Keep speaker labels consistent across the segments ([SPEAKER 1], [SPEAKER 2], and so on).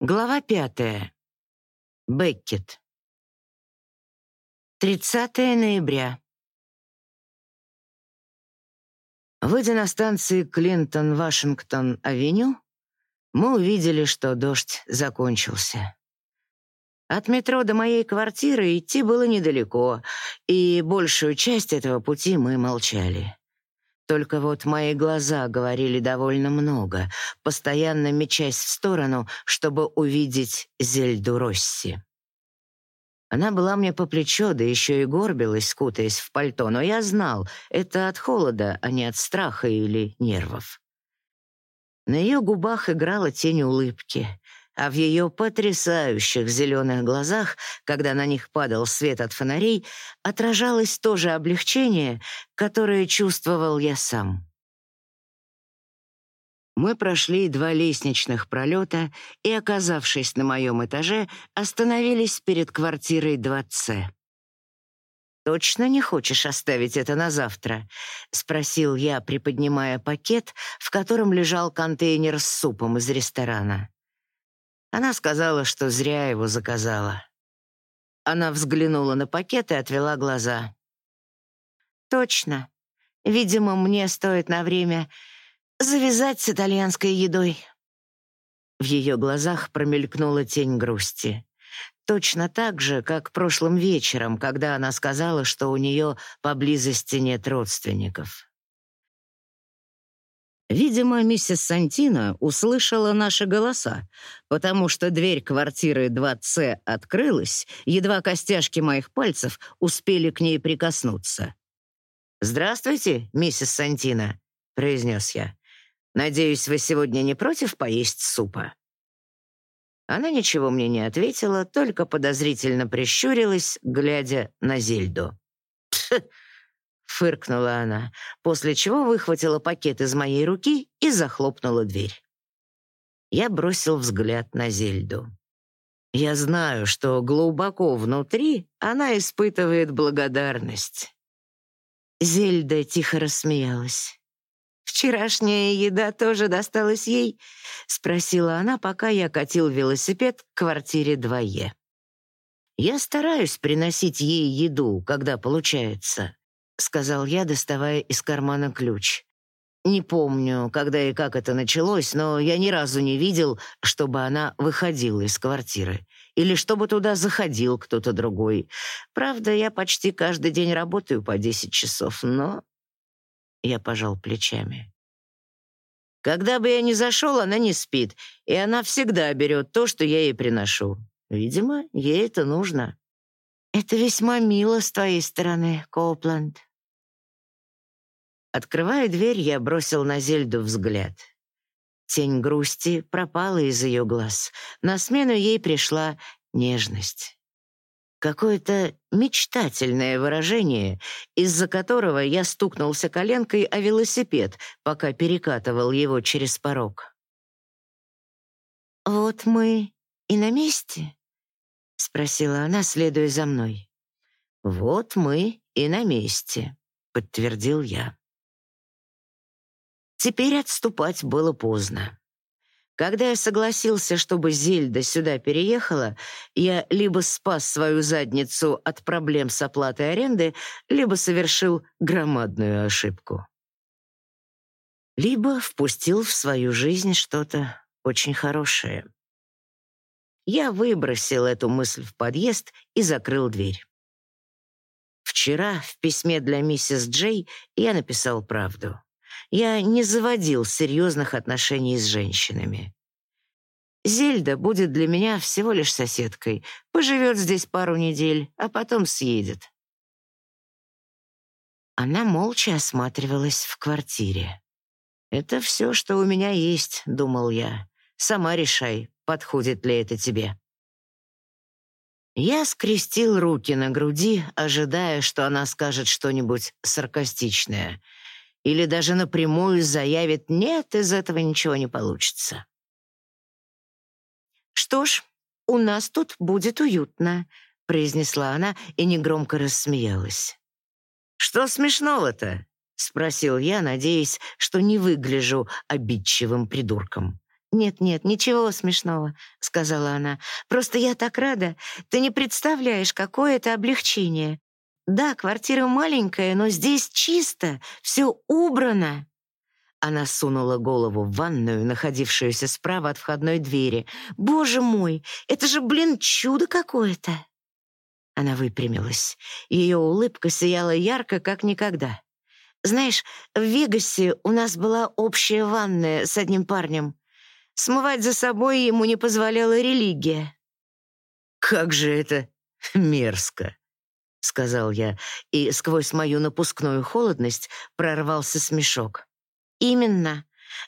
[SPEAKER 1] Глава пятая. Беккет. 30 ноября. Выйдя на станции Клинтон-Вашингтон-авеню, мы увидели, что дождь закончился. От метро до моей квартиры идти было недалеко, и большую часть этого пути мы молчали. Только вот мои глаза говорили довольно много, постоянно мечась в сторону, чтобы увидеть Зельду Росси. Она была мне по плечо, да еще и горбилась, скутаясь в пальто, но я знал, это от холода, а не от страха или нервов. На ее губах играла тень улыбки, а в ее потрясающих зеленых глазах, когда на них падал свет от фонарей, отражалось то же облегчение, которое чувствовал я сам. Мы прошли два лестничных пролета и, оказавшись на моем этаже, остановились перед квартирой 2С. «Точно не хочешь оставить это на завтра?» — спросил я, приподнимая пакет, в котором лежал контейнер с супом из ресторана. Она сказала, что зря его заказала. Она взглянула на пакет и отвела глаза. «Точно. Видимо, мне стоит на время завязать с итальянской едой». В ее глазах промелькнула тень грусти. Точно так же, как прошлым вечером, когда она сказала, что у нее поблизости нет родственников. Видимо, миссис Сантина услышала наши голоса, потому что дверь квартиры 2С открылась, едва костяшки моих пальцев успели к ней прикоснуться. «Здравствуйте, миссис Сантина», — произнес я. «Надеюсь, вы сегодня не против поесть супа?» Она ничего мне не ответила, только подозрительно прищурилась, глядя на Зельду. Фыркнула она, после чего выхватила пакет из моей руки и захлопнула дверь. Я бросил взгляд на Зельду. Я знаю, что глубоко внутри она испытывает благодарность. Зельда тихо рассмеялась. «Вчерашняя еда тоже досталась ей?» — спросила она, пока я катил велосипед к квартире 2Е. «Я стараюсь приносить ей еду, когда получается. — сказал я, доставая из кармана ключ. Не помню, когда и как это началось, но я ни разу не видел, чтобы она выходила из квартиры или чтобы туда заходил кто-то другой. Правда, я почти каждый день работаю по 10 часов, но... Я пожал плечами. Когда бы я ни зашел, она не спит, и она всегда берет то, что я ей приношу. Видимо, ей это нужно. «Это весьма мило с твоей стороны, Коупленд», Открывая дверь, я бросил на Зельду взгляд. Тень грусти пропала из ее глаз. На смену ей пришла нежность. Какое-то мечтательное выражение, из-за которого я стукнулся коленкой о велосипед, пока перекатывал его через порог. «Вот мы и на месте?» — спросила она, следуя за мной. «Вот мы и на месте», — подтвердил я. Теперь отступать было поздно. Когда я согласился, чтобы Зельда сюда переехала, я либо спас свою задницу от проблем с оплатой аренды, либо совершил громадную ошибку. Либо впустил в свою жизнь что-то очень хорошее. Я выбросил эту мысль в подъезд и закрыл дверь. Вчера в письме для миссис Джей я написал правду я не заводил серьезных отношений с женщинами. Зельда будет для меня всего лишь соседкой, поживет здесь пару недель, а потом съедет. Она молча осматривалась в квартире. «Это все, что у меня есть», — думал я. «Сама решай, подходит ли это тебе». Я скрестил руки на груди, ожидая, что она скажет что-нибудь саркастичное — или даже напрямую заявит «нет, из этого ничего не получится». «Что ж, у нас тут будет уютно», — произнесла она и негромко рассмеялась. «Что смешного-то?» — спросил я, надеясь, что не выгляжу обидчивым придурком. «Нет-нет, ничего смешного», — сказала она. «Просто я так рада. Ты не представляешь, какое это облегчение. Да, квартира маленькая, но здесь чисто, все убрано». Она сунула голову в ванную, находившуюся справа от входной двери. «Боже мой, это же, блин, чудо какое-то!» Она выпрямилась. Ее улыбка сияла ярко, как никогда. «Знаешь, в Вегасе у нас была общая ванная с одним парнем. Смывать за собой ему не позволяла религия».
[SPEAKER 2] «Как же это мерзко!» — сказал я, и сквозь мою напускную холодность прорвался смешок.
[SPEAKER 1] «Именно.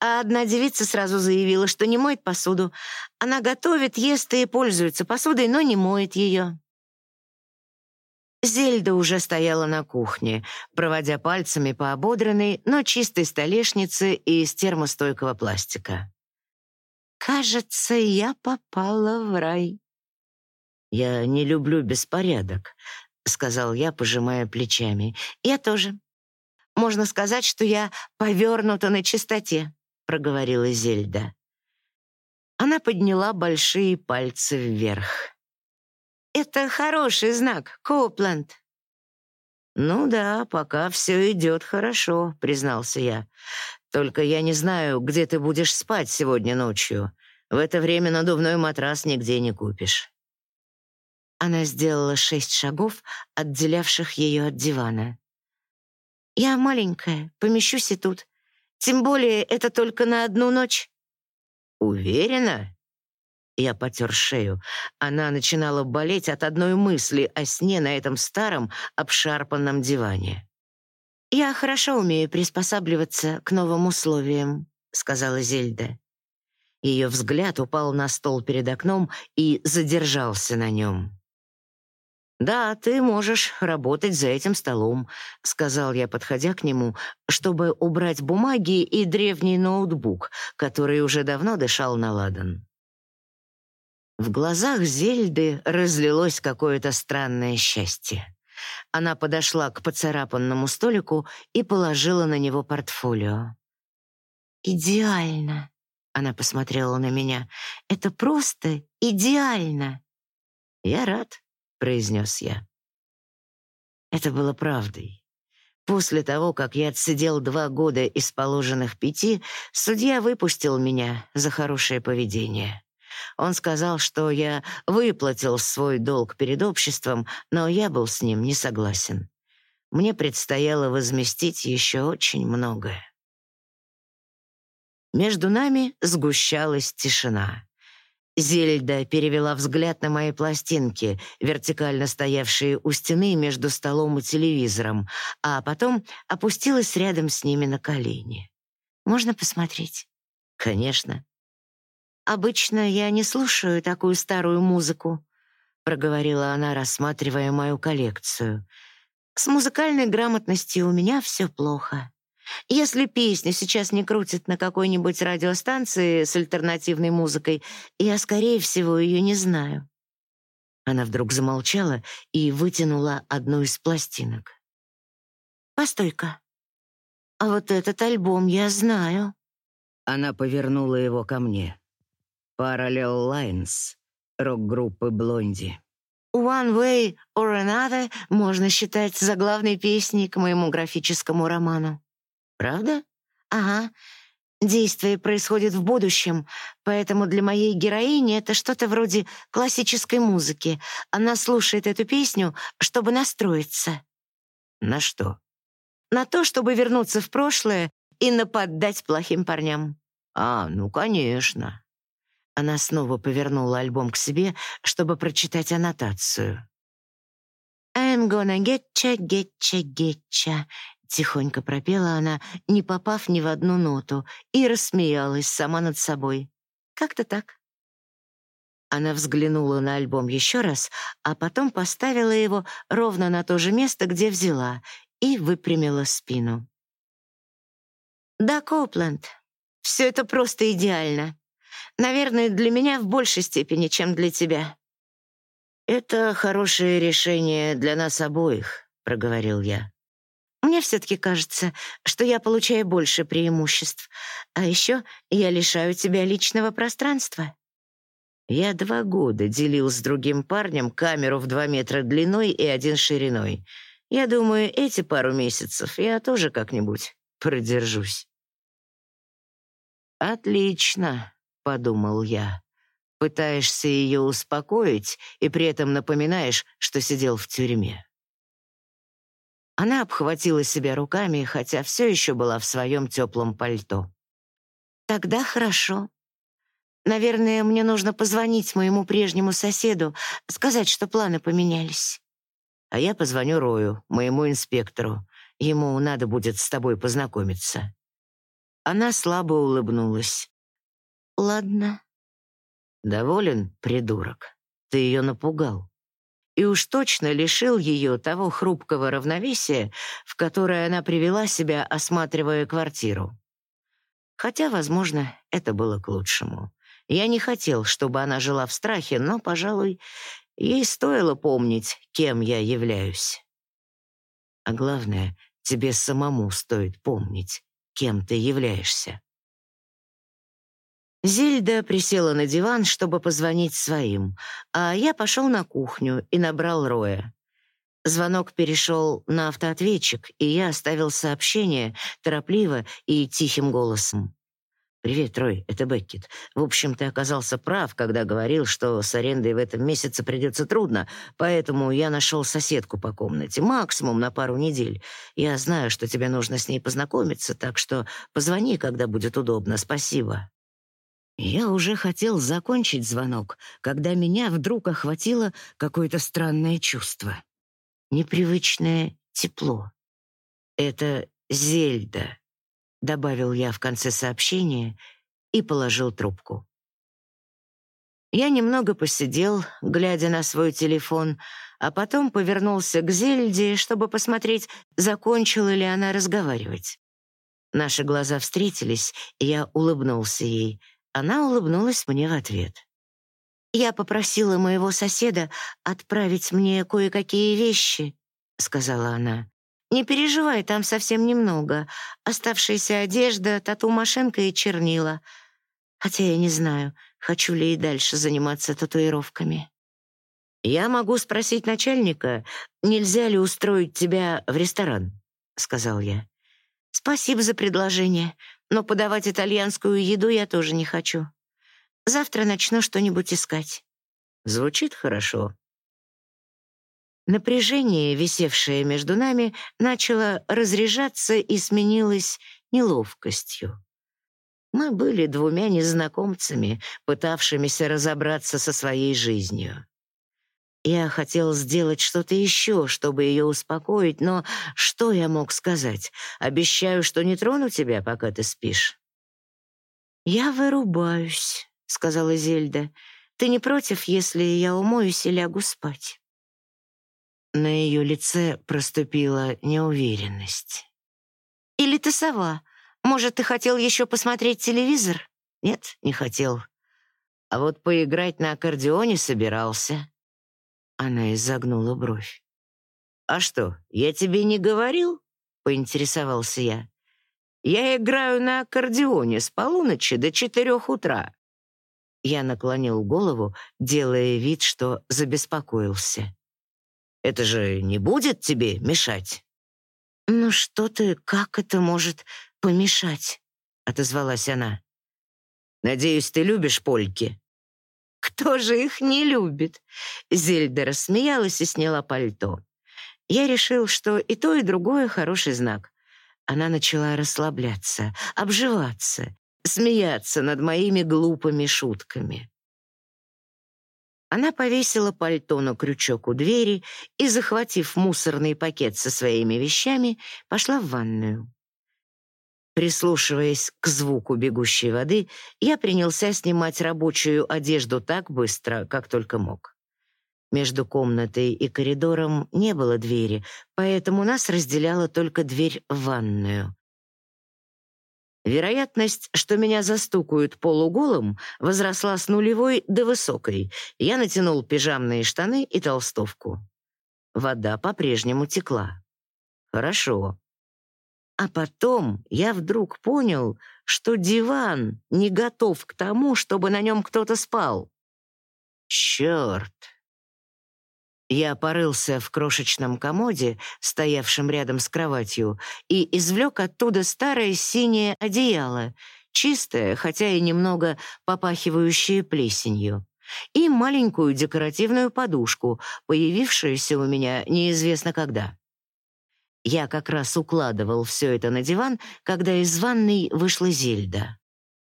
[SPEAKER 1] А одна девица сразу заявила, что не моет посуду. Она готовит, ест и пользуется посудой, но не моет ее». Зельда уже стояла на кухне, проводя пальцами по ободранной, но чистой столешнице из термостойкого пластика. «Кажется, я попала в рай».
[SPEAKER 2] «Я не люблю беспорядок», — сказал я, пожимая плечами.
[SPEAKER 1] «Я тоже. Можно сказать, что я повернута на чистоте», — проговорила Зельда. Она подняла большие пальцы вверх. Это хороший знак, Коупленд.
[SPEAKER 2] «Ну да, пока все идет хорошо», — признался я. «Только я не знаю, где ты будешь спать сегодня ночью. В это время надувной матрас нигде не купишь».
[SPEAKER 1] Она сделала шесть шагов, отделявших ее от дивана. «Я маленькая, помещусь и тут. Тем более это только на одну ночь».
[SPEAKER 2] «Уверена?» Я потер шею. Она начинала болеть от одной мысли о сне на этом старом, обшарпанном диване.
[SPEAKER 1] «Я хорошо умею приспосабливаться к новым условиям», — сказала Зельда.
[SPEAKER 2] Ее взгляд упал на стол перед окном и задержался на нем. «Да, ты можешь работать за этим столом», — сказал я, подходя к нему, чтобы убрать бумаги и древний ноутбук, который уже давно дышал на ладан. В глазах Зельды разлилось какое-то странное счастье. Она подошла к поцарапанному столику и положила на него портфолио.
[SPEAKER 1] «Идеально!» — она посмотрела на меня. «Это просто идеально!»
[SPEAKER 2] «Я рад», — произнес я. Это было правдой. После того, как я отсидел два года из положенных пяти, судья выпустил меня за хорошее поведение. Он сказал, что я выплатил свой долг перед обществом, но я был с ним не согласен. Мне предстояло возместить еще очень многое. Между нами сгущалась тишина. Зельда перевела взгляд на мои пластинки, вертикально стоявшие у стены между столом и телевизором, а потом опустилась рядом с ними на колени.
[SPEAKER 1] «Можно посмотреть?»
[SPEAKER 2] «Конечно».
[SPEAKER 1] «Обычно я не слушаю такую старую музыку», — проговорила она, рассматривая мою коллекцию. «С музыкальной грамотностью у меня все плохо. Если песню сейчас не крутят на какой-нибудь радиостанции с альтернативной музыкой, я, скорее всего, ее не знаю».
[SPEAKER 2] Она вдруг замолчала и вытянула одну из пластинок.
[SPEAKER 1] «Постой-ка. А вот этот альбом я знаю».
[SPEAKER 2] Она повернула его ко мне. Parallel Lines рок-группы Блонди.
[SPEAKER 1] One Way or Another можно считать заглавной песней к моему графическому роману.
[SPEAKER 2] Правда?
[SPEAKER 1] Ага. Действие происходит в будущем, поэтому для моей героини это что-то вроде классической музыки. Она слушает эту песню, чтобы настроиться.
[SPEAKER 2] На что?
[SPEAKER 1] На то, чтобы вернуться в прошлое и нападать плохим парням.
[SPEAKER 2] А, ну, конечно. Она снова повернула альбом к себе, чтобы прочитать аннотацию.
[SPEAKER 1] «I'm gonna getcha, getcha, getcha», — тихонько пропела она, не попав ни в одну ноту, и рассмеялась сама над собой. «Как-то так». Она взглянула на альбом еще раз, а потом поставила его ровно на то же место, где взяла, и выпрямила спину. «Да, Копленд, все это просто идеально. Наверное, для меня в большей степени, чем для тебя».
[SPEAKER 2] «Это хорошее решение для нас обоих», — проговорил я. Мне все-таки кажется, что я получаю больше преимуществ. А еще я лишаю тебя личного пространства.
[SPEAKER 1] Я два года делил с другим парнем камеру в два метра длиной и один шириной. Я думаю, эти пару месяцев я тоже как-нибудь продержусь. «Отлично», — подумал я. Пытаешься ее успокоить и при этом напоминаешь, что сидел в тюрьме. Она обхватила себя руками, хотя все еще была в своем теплом пальто.
[SPEAKER 2] «Тогда хорошо. Наверное, мне нужно позвонить моему прежнему соседу, сказать, что планы поменялись».
[SPEAKER 1] «А я позвоню Рою, моему инспектору. Ему надо будет с тобой познакомиться». Она слабо улыбнулась.
[SPEAKER 2] «Ладно».
[SPEAKER 1] «Доволен, придурок? Ты ее напугал» и уж точно лишил ее того хрупкого равновесия, в которое она привела себя, осматривая квартиру. Хотя, возможно, это было к лучшему. Я не хотел, чтобы она жила в страхе, но, пожалуй, ей стоило помнить, кем я являюсь. А главное, тебе самому стоит помнить, кем ты являешься. Зельда присела на диван, чтобы позвонить своим, а я пошел на кухню и набрал Роя. Звонок перешел на автоответчик, и я оставил сообщение торопливо и тихим голосом. «Привет, Рой, это Беккет. В общем, ты оказался прав, когда говорил, что с арендой в этом месяце придется трудно, поэтому я нашел соседку по комнате, максимум на пару недель. Я знаю, что тебе нужно с ней познакомиться, так что позвони, когда будет удобно. Спасибо». Я уже хотел закончить звонок, когда меня вдруг охватило какое-то странное чувство. Непривычное тепло. «Это Зельда», — добавил я в конце сообщения и положил трубку. Я немного посидел, глядя на свой телефон, а потом повернулся к Зельде, чтобы посмотреть, закончила ли она разговаривать. Наши глаза встретились, и я улыбнулся ей — она улыбнулась мне в ответ. «Я попросила моего соседа отправить мне кое-какие вещи», — сказала она. «Не переживай, там совсем немного. Оставшаяся одежда, тату-машинка и чернила. Хотя я не знаю, хочу ли и дальше заниматься татуировками». «Я могу спросить начальника, нельзя ли устроить тебя в ресторан?» — сказал я. «Спасибо за предложение, но подавать итальянскую еду я тоже не хочу. Завтра начну что-нибудь искать». Звучит хорошо. Напряжение, висевшее между нами, начало разряжаться и сменилось неловкостью. Мы были двумя незнакомцами, пытавшимися разобраться со своей жизнью. Я хотел сделать что-то еще, чтобы ее успокоить, но что я мог сказать? Обещаю, что не трону тебя, пока ты спишь. «Я вырубаюсь», — сказала Зельда. «Ты не против, если я умоюсь и лягу спать?» На ее лице проступила неуверенность. «Или ты сова? Может, ты хотел еще посмотреть телевизор?» «Нет, не хотел. А вот поиграть на аккордеоне собирался». Она изогнула бровь. «А что, я тебе не говорил?» — поинтересовался я. «Я играю на аккордеоне с полуночи до четырех утра». Я наклонил голову, делая вид, что забеспокоился. «Это же не будет тебе мешать?» «Ну что ты, как это может помешать?» — отозвалась она. «Надеюсь, ты любишь польки?» Кто же их не любит? Зельда рассмеялась и сняла пальто. Я решил, что и то, и другое хороший знак. Она начала расслабляться, обживаться, смеяться над моими глупыми шутками. Она повесила пальто на крючок у двери и, захватив мусорный пакет со своими вещами, пошла в ванную. Прислушиваясь к звуку бегущей воды, я принялся снимать рабочую одежду так быстро, как только мог. Между комнатой и коридором не было двери, поэтому нас разделяла только дверь в ванную. Вероятность, что меня застукают полуголым, возросла с нулевой до высокой. Я натянул пижамные штаны и толстовку. Вода по-прежнему текла. Хорошо. А потом я вдруг понял, что диван не готов к тому, чтобы на нем кто-то спал. Черт! Я порылся в крошечном комоде, стоявшем рядом с кроватью, и извлек оттуда старое синее одеяло, чистое, хотя и немного попахивающее плесенью, и маленькую декоративную подушку, появившуюся у меня неизвестно когда. Я как раз укладывал все это на диван, когда из ванной вышла Зельда.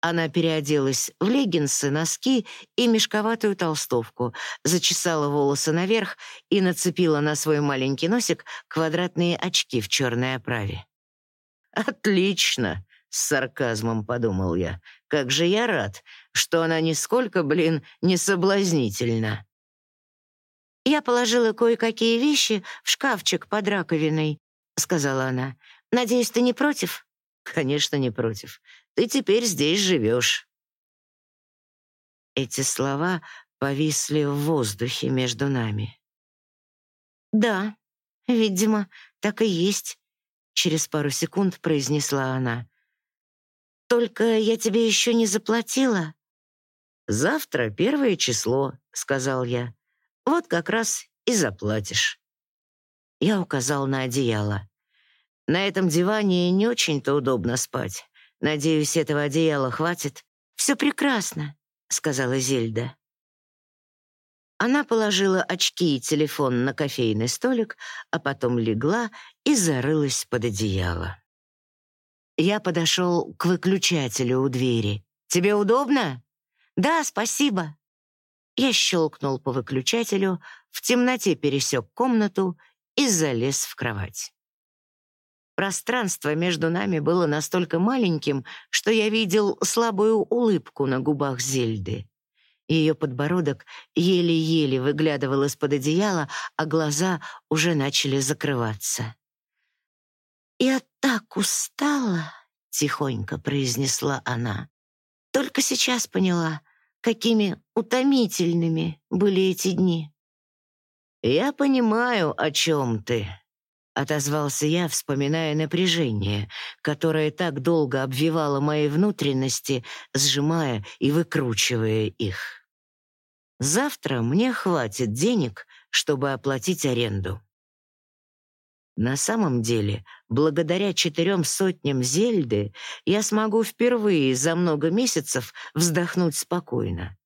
[SPEAKER 1] Она переоделась в леггинсы, носки и мешковатую толстовку, зачесала волосы наверх и нацепила на свой маленький носик квадратные очки в черной оправе. «Отлично!» — с сарказмом подумал я. «Как же я рад, что она нисколько, блин, не соблазнительна!»
[SPEAKER 2] «Я положила кое-какие вещи в шкафчик под раковиной», — сказала она. «Надеюсь, ты не против?»
[SPEAKER 1] «Конечно, не против. Ты теперь здесь живешь». Эти слова повисли в воздухе между нами.
[SPEAKER 2] «Да, видимо, так и есть», — через пару секунд произнесла она. «Только я тебе еще не заплатила».
[SPEAKER 1] «Завтра первое число», — сказал я. «Вот как раз и заплатишь». Я указал на одеяло. «На этом диване не очень-то удобно спать. Надеюсь, этого одеяла хватит.
[SPEAKER 2] Все прекрасно, сказала Зельда. Она положила очки и телефон на кофейный столик, а потом легла и зарылась под одеяло. Я подошел к выключателю у двери. «Тебе удобно?» «Да, спасибо». Я щелкнул по выключателю, в темноте пересек комнату и залез в кровать. Пространство между нами было настолько маленьким, что я видел слабую улыбку на губах Зельды. Ее подбородок еле-еле выглядывал из-под одеяла, а глаза уже начали закрываться. «Я так устала», — тихонько произнесла она. «Только сейчас поняла, какими утомительными были эти дни».
[SPEAKER 1] «Я понимаю, о чем ты», — отозвался я, вспоминая напряжение, которое так долго обвивало мои внутренности, сжимая и выкручивая их. «Завтра мне хватит денег, чтобы оплатить аренду». На самом деле, благодаря четырем сотням Зельды, я смогу впервые за много месяцев вздохнуть спокойно.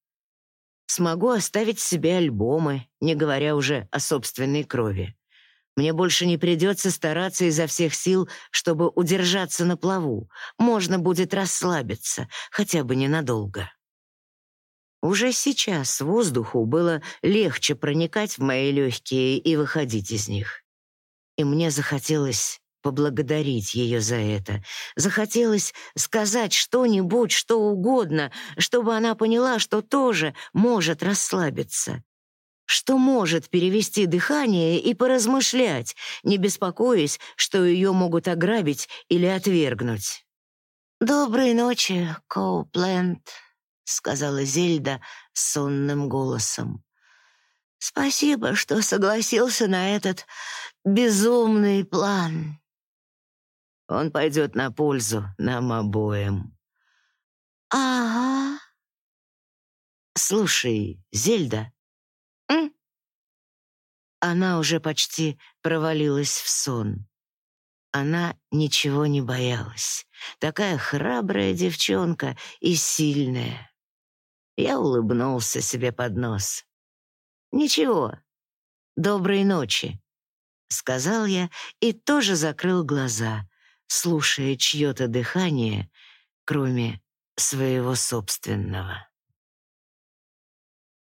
[SPEAKER 1] Смогу оставить себе альбомы, не говоря уже о собственной крови. Мне больше не придется стараться изо всех сил, чтобы удержаться на плаву. Можно будет расслабиться, хотя бы ненадолго. Уже сейчас воздуху было легче проникать в мои легкие и выходить из них. И мне захотелось поблагодарить ее за это. Захотелось сказать что-нибудь, что угодно, чтобы она поняла, что тоже может расслабиться что может перевести дыхание и поразмышлять, не беспокоясь, что ее могут ограбить или отвергнуть.
[SPEAKER 2] «Доброй ночи, Коупленд», — сказала Зельда сонным голосом. «Спасибо, что согласился на этот безумный план».
[SPEAKER 1] Он пойдет на пользу нам обоим.
[SPEAKER 2] «Ага».
[SPEAKER 1] «Слушай, Зельда», она уже почти провалилась в сон. Она ничего не боялась. Такая храбрая девчонка и сильная. Я улыбнулся себе под нос. «Ничего, доброй ночи», — сказал я и тоже закрыл глаза, слушая чье-то дыхание, кроме своего собственного.